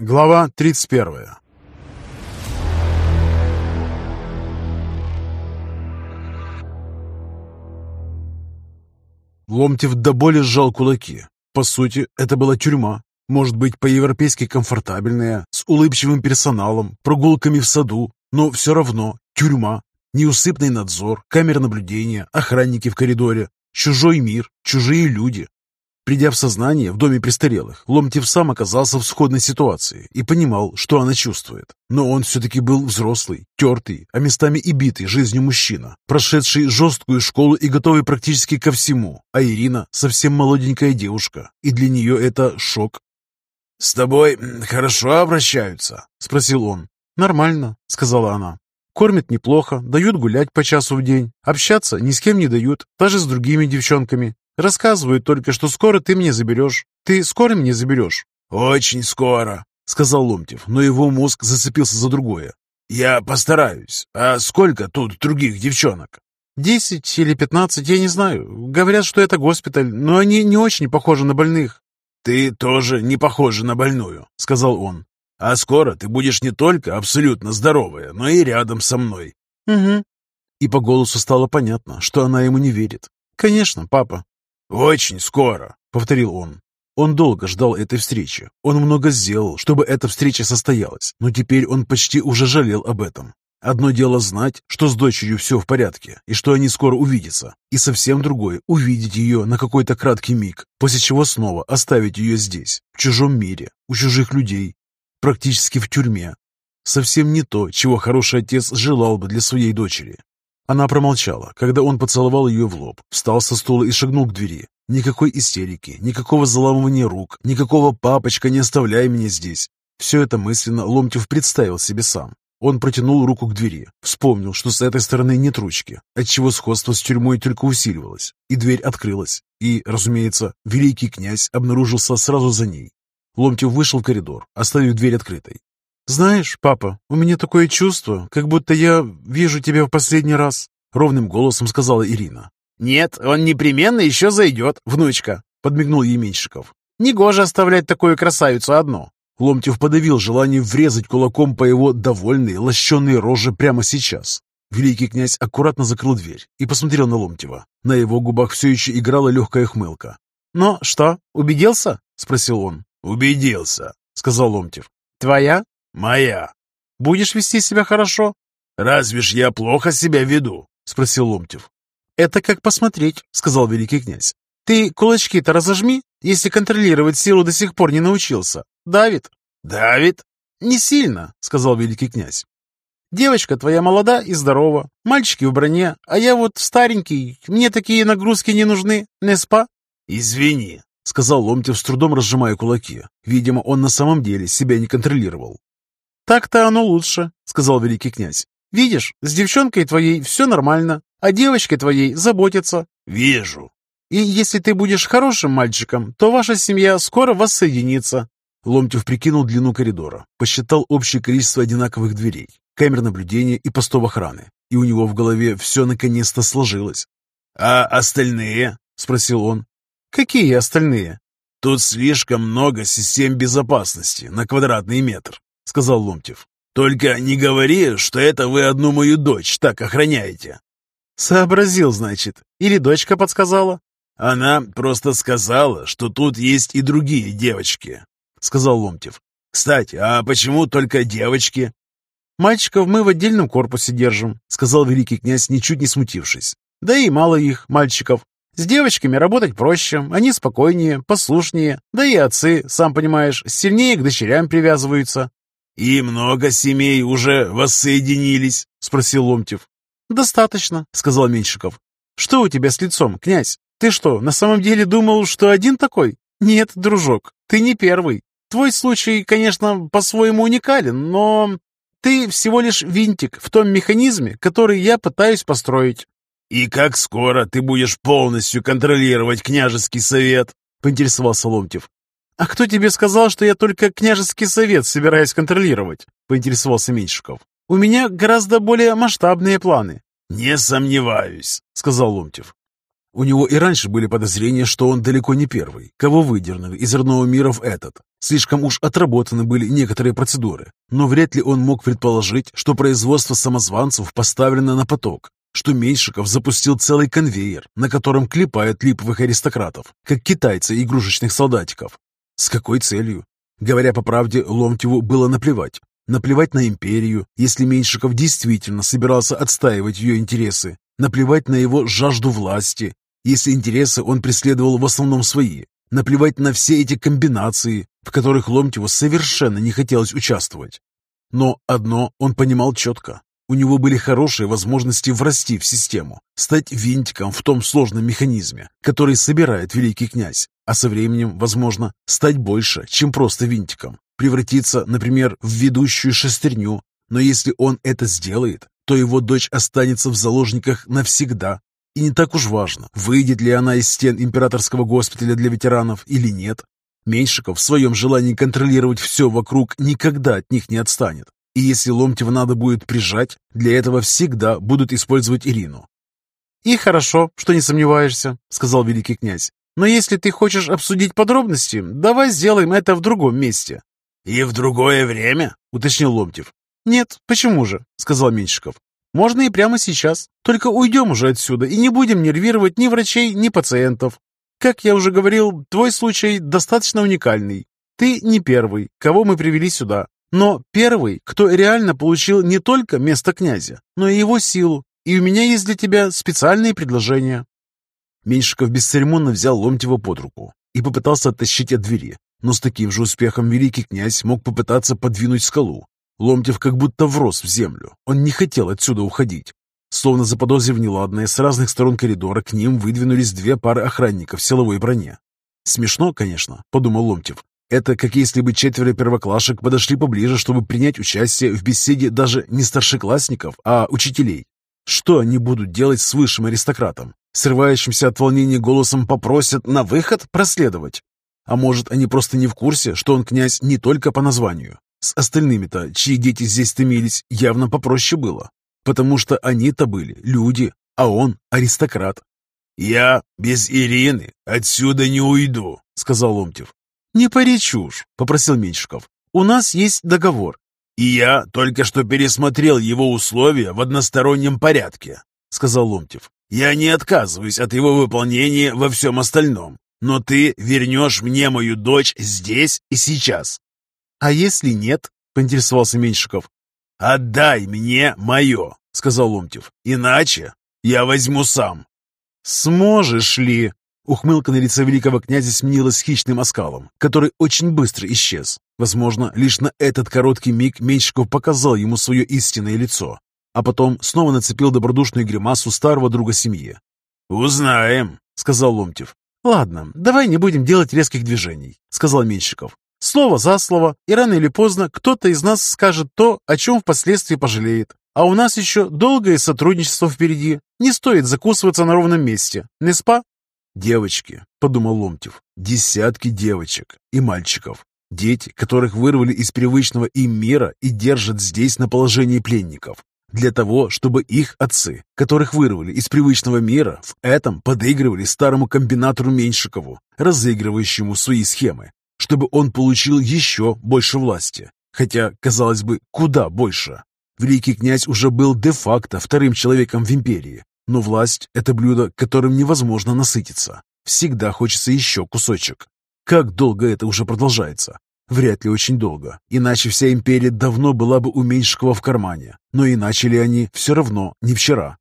Глава 31 Ломтев до боли сжал кулаки. По сути, это была тюрьма. Может быть, по-европейски комфортабельная, с улыбчивым персоналом, прогулками в саду, но все равно тюрьма. Неусыпный надзор, камера наблюдения, охранники в коридоре, чужой мир, чужие люди. Придя в сознание в доме престарелых, Ломтев сам оказался в сходной ситуации и понимал, что она чувствует. Но он все-таки был взрослый, тертый, а местами и битый жизнью мужчина, прошедший жесткую школу и готовый практически ко всему. А Ирина совсем молоденькая девушка, и для нее это шок. «С тобой хорошо обращаются?» – спросил он. «Нормально», – сказала она. «Кормят неплохо, дают гулять по часу в день, общаться ни с кем не дают, даже с другими девчонками. Рассказывают только, что скоро ты мне заберешь. Ты скоро мне заберешь?» «Очень скоро», — сказал Ломтев, но его мозг зацепился за другое. «Я постараюсь. А сколько тут других девчонок?» «Десять или пятнадцать, я не знаю. Говорят, что это госпиталь, но они не очень похожи на больных». «Ты тоже не похожа на больную», — сказал он. «А скоро ты будешь не только абсолютно здоровая, но и рядом со мной». «Угу». И по голосу стало понятно, что она ему не верит. «Конечно, папа». «Очень скоро», — повторил он. Он долго ждал этой встречи. Он много сделал, чтобы эта встреча состоялась, но теперь он почти уже жалел об этом. Одно дело знать, что с дочерью все в порядке, и что они скоро увидятся, и совсем другое — увидеть ее на какой-то краткий миг, после чего снова оставить ее здесь, в чужом мире, у чужих людей, практически в тюрьме. Совсем не то, чего хороший отец желал бы для своей дочери. Она промолчала, когда он поцеловал ее в лоб, встал со стула и шагнул к двери. Никакой истерики, никакого заламывания рук, никакого «папочка, не оставляй меня здесь». Все это мысленно Ломтев представил себе сам. Он протянул руку к двери, вспомнил, что с этой стороны нет ручки, отчего сходство с тюрьмой только усиливалось, и дверь открылась. И, разумеется, великий князь обнаружился сразу за ней. Ломтев вышел в коридор, оставив дверь открытой. «Знаешь, папа, у меня такое чувство, как будто я вижу тебя в последний раз», — ровным голосом сказала Ирина. «Нет, он непременно еще зайдет, внучка», — подмигнул ей Меньшиков. «Негоже оставлять такую красавицу одну». Ломтев подавил желание врезать кулаком по его довольной, лощенной роже прямо сейчас. Великий князь аккуратно закрыл дверь и посмотрел на Ломтева. На его губах все еще играла легкая хмылка. «Ну что, убедился?» — спросил он. «Убедился», — сказал Ломтев. «Твоя?» «Моя». «Будешь вести себя хорошо?» «Разве ж я плохо себя веду?» — спросил Ломтев. «Это как посмотреть», — сказал великий князь. «Ты кулачки-то разожми, если контролировать силу до сих пор не научился. Давид?» «Давид?» «Не сильно», — сказал великий князь. «Девочка твоя молода и здорова, мальчики в броне, а я вот старенький, мне такие нагрузки не нужны, не спа?» «Извини», — сказал Ломтев с трудом разжимая кулаки. Видимо, он на самом деле себя не контролировал. «Так-то оно лучше», — сказал великий князь. «Видишь, с девчонкой твоей все нормально, а девочке твоей заботятся». «Вижу». «И если ты будешь хорошим мальчиком, то ваша семья скоро воссоединится». Ломтев прикинул длину коридора, посчитал общее количество одинаковых дверей, камер наблюдения и постов охраны, и у него в голове все наконец-то сложилось. «А остальные?» — спросил он. «Какие остальные?» «Тут слишком много систем безопасности на квадратный метр сказал Ломтев. «Только не говори, что это вы одну мою дочь так охраняете». «Сообразил, значит. Или дочка подсказала?» «Она просто сказала, что тут есть и другие девочки», — сказал Ломтев. «Кстати, а почему только девочки?» «Мальчиков мы в отдельном корпусе держим», — сказал великий князь, ничуть не смутившись. «Да и мало их, мальчиков. С девочками работать проще, они спокойнее, послушнее, да и отцы, сам понимаешь, сильнее к дочерям привязываются. «И много семей уже воссоединились?» — спросил Ломтев. «Достаточно», — сказал Меньшиков. «Что у тебя с лицом, князь? Ты что, на самом деле думал, что один такой? Нет, дружок, ты не первый. Твой случай, конечно, по-своему уникален, но ты всего лишь винтик в том механизме, который я пытаюсь построить». «И как скоро ты будешь полностью контролировать княжеский совет?» — поинтересовался Ломтев. «А кто тебе сказал, что я только княжеский совет собираюсь контролировать?» — поинтересовался Меньшиков. «У меня гораздо более масштабные планы». «Не сомневаюсь», — сказал Ломтев. У него и раньше были подозрения, что он далеко не первый, кого выдернули из родного мира в этот. Слишком уж отработаны были некоторые процедуры, но вряд ли он мог предположить, что производство самозванцев поставлено на поток, что Меньшиков запустил целый конвейер, на котором клепают липовых аристократов, как китайцы игрушечных солдатиков. С какой целью? Говоря по правде, Ломтеву было наплевать. Наплевать на империю, если Меньшиков действительно собирался отстаивать ее интересы. Наплевать на его жажду власти, если интересы он преследовал в основном свои. Наплевать на все эти комбинации, в которых Ломтеву совершенно не хотелось участвовать. Но одно он понимал четко. У него были хорошие возможности врасти в систему, стать винтиком в том сложном механизме, который собирает великий князь, а со временем, возможно, стать больше, чем просто винтиком, превратиться, например, в ведущую шестерню. Но если он это сделает, то его дочь останется в заложниках навсегда. И не так уж важно, выйдет ли она из стен императорского госпиталя для ветеранов или нет. Меньшиков в своем желании контролировать все вокруг никогда от них не отстанет. И если Ломтева надо будет прижать, для этого всегда будут использовать Ирину. «И хорошо, что не сомневаешься», — сказал великий князь. «Но если ты хочешь обсудить подробности, давай сделаем это в другом месте». «И в другое время?» — уточнил Ломтев. «Нет, почему же?» — сказал Меньшиков. «Можно и прямо сейчас. Только уйдем уже отсюда и не будем нервировать ни врачей, ни пациентов. Как я уже говорил, твой случай достаточно уникальный. Ты не первый, кого мы привели сюда. Но первый, кто реально получил не только место князя, но и его силу. И у меня есть для тебя специальные предложения». Меньшиков бесцеремонно взял Ломтева под руку и попытался оттащить от двери. Но с таким же успехом великий князь мог попытаться подвинуть скалу. Ломтев как будто врос в землю. Он не хотел отсюда уходить. Словно заподозрив неладное, с разных сторон коридора к ним выдвинулись две пары охранников в силовой броне. «Смешно, конечно», — подумал Ломтев, это как если бы четверо первоклашек подошли поближе, чтобы принять участие в беседе даже не старшеклассников, а учителей. Что они будут делать с высшим аристократом? Срывающимся от волнения голосом попросят на выход проследовать? А может, они просто не в курсе, что он князь не только по названию? С остальными-то, чьи дети здесь томились, явно попроще было. Потому что они-то были люди, а он аристократ. «Я без Ирины отсюда не уйду», — сказал Ломтев. «Не пари чушь», — попросил Меньшиков. «У нас есть договор». «И я только что пересмотрел его условия в одностороннем порядке», — сказал Ломтев. «Я не отказываюсь от его выполнения во всем остальном, но ты вернешь мне мою дочь здесь и сейчас». «А если нет?» — поинтересовался Меньшиков. «Отдай мне мое», — сказал Ломтев. «Иначе я возьму сам». «Сможешь ли?» Ухмылка на лице великого князя сменилась хищным оскалом, который очень быстро исчез. Возможно, лишь на этот короткий миг Меньшиков показал ему свое истинное лицо, а потом снова нацепил добродушную гримасу старого друга семьи. «Узнаем», — сказал Ломтев. «Ладно, давай не будем делать резких движений», — сказал Меньшиков. «Слово за слово, и рано или поздно кто-то из нас скажет то, о чем впоследствии пожалеет. А у нас еще долгое сотрудничество впереди. Не стоит закусываться на ровном месте. Не спа?» «Девочки», — подумал Ломтев, — «десятки девочек и мальчиков, дети, которых вырвали из привычного им мира и держат здесь на положении пленников, для того, чтобы их отцы, которых вырвали из привычного мира, в этом подыгрывали старому комбинатору Меньшикову, разыгрывающему свои схемы, чтобы он получил еще больше власти, хотя, казалось бы, куда больше. Великий князь уже был де-факто вторым человеком в империи, но власть – это блюдо, которым невозможно насытиться. Всегда хочется еще кусочек. Как долго это уже продолжается? Вряд ли очень долго, иначе вся империя давно была бы у Меньшикова в кармане. Но и начали они все равно не вчера.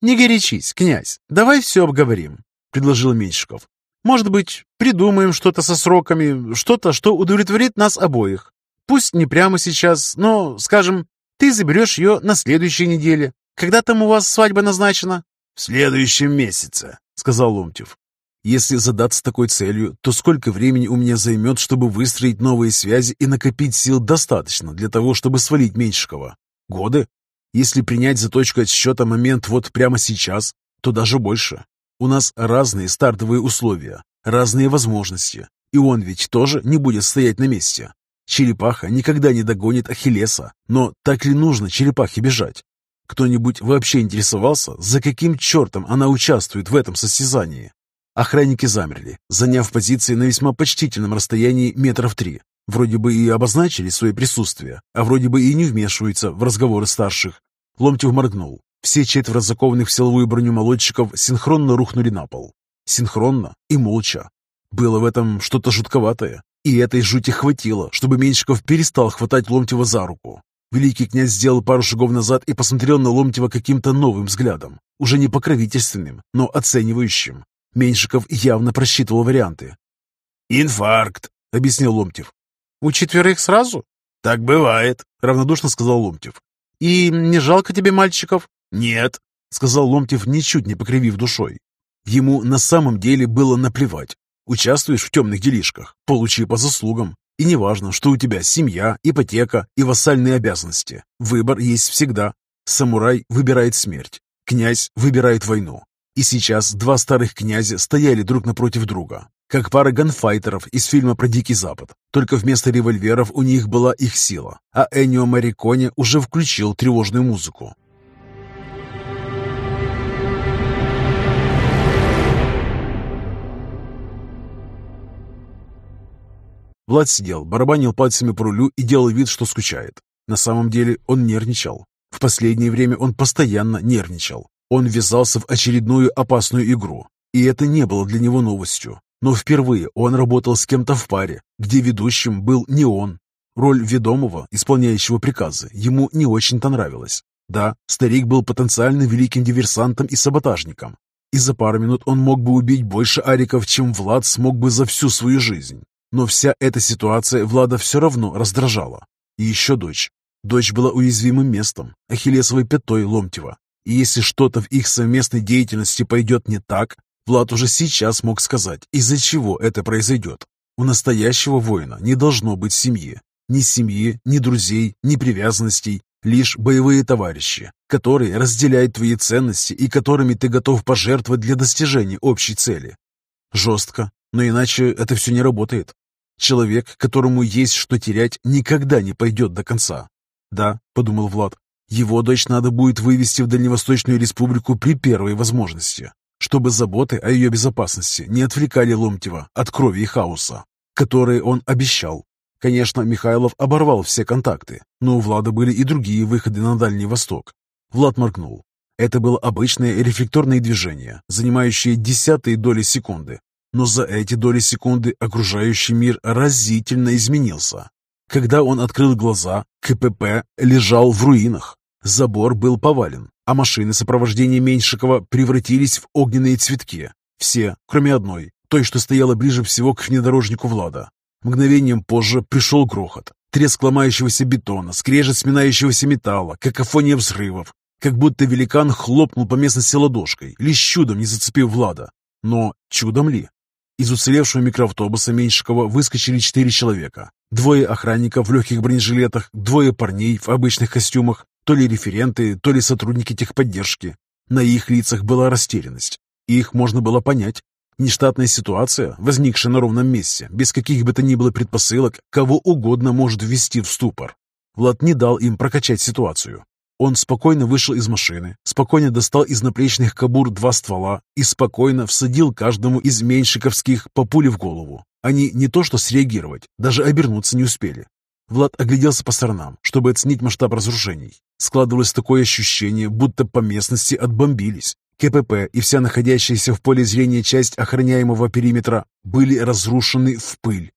«Не горячись, князь, давай все обговорим», — предложил Меньшиков. «Может быть, придумаем что-то со сроками, что-то, что удовлетворит нас обоих. Пусть не прямо сейчас, но, скажем, ты заберешь ее на следующей неделе, когда там у вас свадьба назначена?» «В следующем месяце», — сказал Ломтев. «Если задаться такой целью, то сколько времени у меня займет, чтобы выстроить новые связи и накопить сил достаточно для того, чтобы свалить Меньшикова? Годы? Если принять за точку отсчета момент вот прямо сейчас, то даже больше. У нас разные стартовые условия, разные возможности, и он ведь тоже не будет стоять на месте. Черепаха никогда не догонит Ахиллеса, но так ли нужно черепахе бежать? Кто-нибудь вообще интересовался, за каким чертом она участвует в этом состязании? Охранники замерли, заняв позиции на весьма почтительном расстоянии метров три. Вроде бы и обозначили свое присутствие, а вроде бы и не вмешиваются в разговоры старших. Ломтев моргнул. Все четверо закованных в силовую броню молодчиков синхронно рухнули на пол. Синхронно и молча. Было в этом что-то жутковатое, и этой жути хватило, чтобы Меньшиков перестал хватать Ломтева за руку. Великий князь сделал пару шагов назад и посмотрел на Ломтева каким-то новым взглядом, уже не покровительственным, но оценивающим. Меньшиков явно просчитывал варианты. «Инфаркт», — объяснил Ломтев. «У четверых сразу?» «Так бывает», — равнодушно сказал Ломтев. «И не жалко тебе мальчиков?» «Нет», — сказал Ломтев, ничуть не покривив душой. Ему на самом деле было наплевать. Участвуешь в темных делишках, получи по заслугам. И неважно, что у тебя семья, ипотека и вассальные обязанности. Выбор есть всегда. Самурай выбирает смерть, князь выбирает войну. И сейчас два старых князя стояли друг напротив друга, как пара ганфайтеров из фильма про Дикий Запад. Только вместо револьверов у них была их сила, а Эннио Мариконе уже включил тревожную музыку. Влад сидел, барабанил пальцами по рулю и делал вид, что скучает. На самом деле он нервничал. В последнее время он постоянно нервничал. Он ввязался в очередную опасную игру, и это не было для него новостью. Но впервые он работал с кем-то в паре, где ведущим был не он. Роль ведомого, исполняющего приказы, ему не очень-то нравилась. Да, старик был потенциально великим диверсантом и саботажником. И за пару минут он мог бы убить больше ариков, чем Влад смог бы за всю свою жизнь. Но вся эта ситуация Влада все равно раздражала. И еще дочь. Дочь была уязвимым местом, ахиллесовой пятой Ломтева. И если что-то в их совместной деятельности пойдет не так, Влад уже сейчас мог сказать, из-за чего это произойдет. У настоящего воина не должно быть семьи. Ни семьи, ни друзей, ни привязанностей, лишь боевые товарищи, которые разделяют твои ценности и которыми ты готов пожертвовать для достижения общей цели. Жестко, но иначе это все не работает. Человек, которому есть что терять, никогда не пойдет до конца. Да, подумал Влад, его дочь надо будет вывести в Дальневосточную республику при первой возможности, чтобы заботы о ее безопасности не отвлекали Ломтева от крови и хаоса, которые он обещал. Конечно, Михайлов оборвал все контакты, но у Влада были и другие выходы на Дальний Восток. Влад моргнул. Это было обычное рефлекторное движение, занимающее десятые доли секунды. Но за эти доли секунды окружающий мир разительно изменился. Когда он открыл глаза, КПП лежал в руинах. Забор был повален, а машины сопровождения Меньшикова превратились в огненные цветки. Все, кроме одной, той, что стояла ближе всего к внедорожнику Влада. Мгновением позже пришел грохот. Треск ломающегося бетона, скрежет сминающегося металла, какофония взрывов. Как будто великан хлопнул по местности ладошкой, лишь чудом не зацепив Влада. Но чудом ли? Из уцелевшего микроавтобуса Меньшикова выскочили четыре человека. Двое охранников в легких бронежилетах, двое парней в обычных костюмах, то ли референты, то ли сотрудники техподдержки. На их лицах была растерянность. Их можно было понять. Нештатная ситуация, возникшая на ровном месте, без каких бы то ни было предпосылок, кого угодно может ввести в ступор. Влад не дал им прокачать ситуацию. Он спокойно вышел из машины, спокойно достал из наплечных кобур два ствола и спокойно всадил каждому из меньшиковских по пуле в голову. Они не то что среагировать, даже обернуться не успели. Влад огляделся по сторонам, чтобы оценить масштаб разрушений. Складывалось такое ощущение, будто по местности отбомбились. КПП и вся находящаяся в поле зрения часть охраняемого периметра были разрушены в пыль.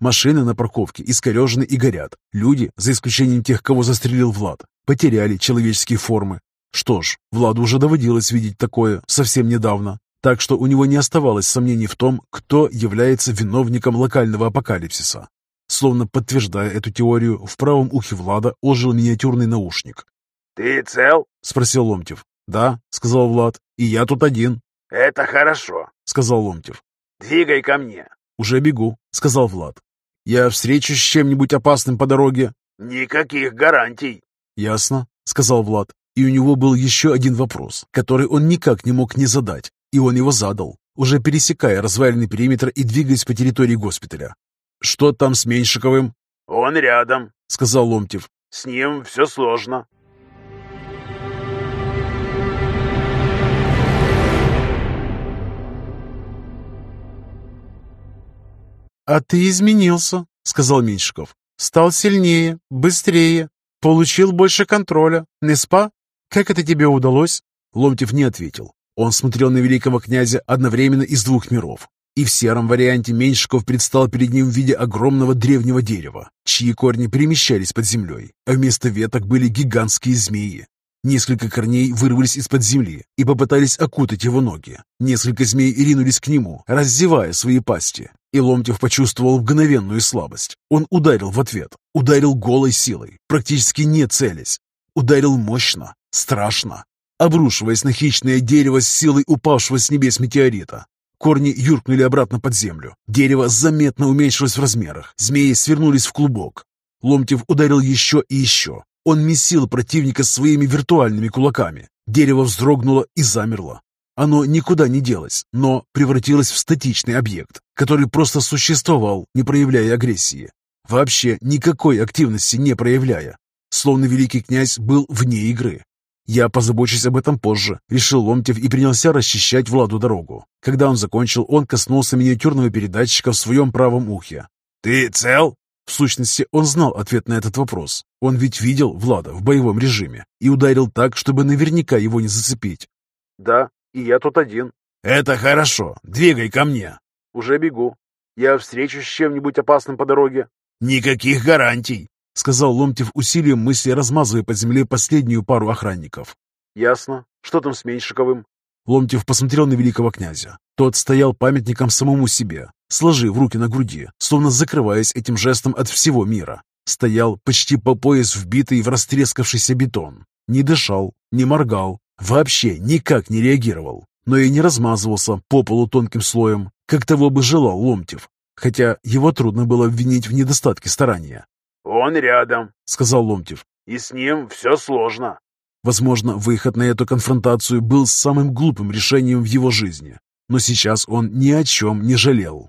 Машины на парковке искорежены и горят. Люди, за исключением тех, кого застрелил Влад, потеряли человеческие формы. Что ж, Владу уже доводилось видеть такое совсем недавно, так что у него не оставалось сомнений в том, кто является виновником локального апокалипсиса. Словно подтверждая эту теорию, в правом ухе Влада ожил миниатюрный наушник. «Ты цел?» — спросил Ломтев. «Да», — сказал Влад, — «и я тут один». «Это хорошо», — сказал Ломтев. «Двигай ко мне». «Уже бегу», — сказал Влад. Я встречусь с чем-нибудь опасным по дороге?» «Никаких гарантий». «Ясно», — сказал Влад. И у него был еще один вопрос, который он никак не мог не задать, и он его задал, уже пересекая разваленный периметр и двигаясь по территории госпиталя. «Что там с Меньшиковым?» «Он рядом», — сказал Ломтев. «С ним все сложно». «А ты изменился», — сказал Меньшиков. «Стал сильнее, быстрее, получил больше контроля. Не спа? Как это тебе удалось?» Ломтев не ответил. Он смотрел на великого князя одновременно из двух миров. И в сером варианте Меньшиков предстал перед ним в виде огромного древнего дерева, чьи корни перемещались под землей, а вместо веток были гигантские змеи. Несколько корней вырвались из-под земли и попытались окутать его ноги. Несколько змей ринулись к нему, раздевая свои пасти. И Ломтев почувствовал мгновенную слабость. Он ударил в ответ, ударил голой силой, практически не целясь. Ударил мощно, страшно, обрушиваясь на хищное дерево с силой упавшего с небес метеорита. Корни юркнули обратно под землю. Дерево заметно уменьшилось в размерах. Змеи свернулись в клубок. Ломтев ударил еще и еще. Он месил противника своими виртуальными кулаками. Дерево вздрогнуло и замерло. Оно никуда не делось, но превратилось в статичный объект, который просто существовал, не проявляя агрессии. Вообще никакой активности не проявляя. Словно великий князь был вне игры. «Я позабочусь об этом позже», — решил Ломтев и принялся расчищать Владу дорогу. Когда он закончил, он коснулся миниатюрного передатчика в своем правом ухе. «Ты цел?» В сущности, он знал ответ на этот вопрос. Он ведь видел Влада в боевом режиме и ударил так, чтобы наверняка его не зацепить. «Да, и я тут один». «Это хорошо. Двигай ко мне». «Уже бегу. Я встречусь с чем-нибудь опасным по дороге?» «Никаких гарантий сказал Ломтев усилием мысли, размазывая по земле последнюю пару охранников. «Ясно. Что там с Меньшиковым?» Ломтев посмотрел на великого князя. Тот стоял памятником самому себе, сложив руки на груди, словно закрываясь этим жестом от всего мира. Стоял почти по пояс вбитый в растрескавшийся бетон. Не дышал, не моргал, вообще никак не реагировал, но и не размазывался по полу тонким слоем, как того бы желал Ломтев. Хотя его трудно было обвинить в недостатке старания. «Он рядом», — сказал Ломтев. «И с ним все сложно». Возможно, выход на эту конфронтацию был самым глупым решением в его жизни. Но сейчас он ни о чем не жалел.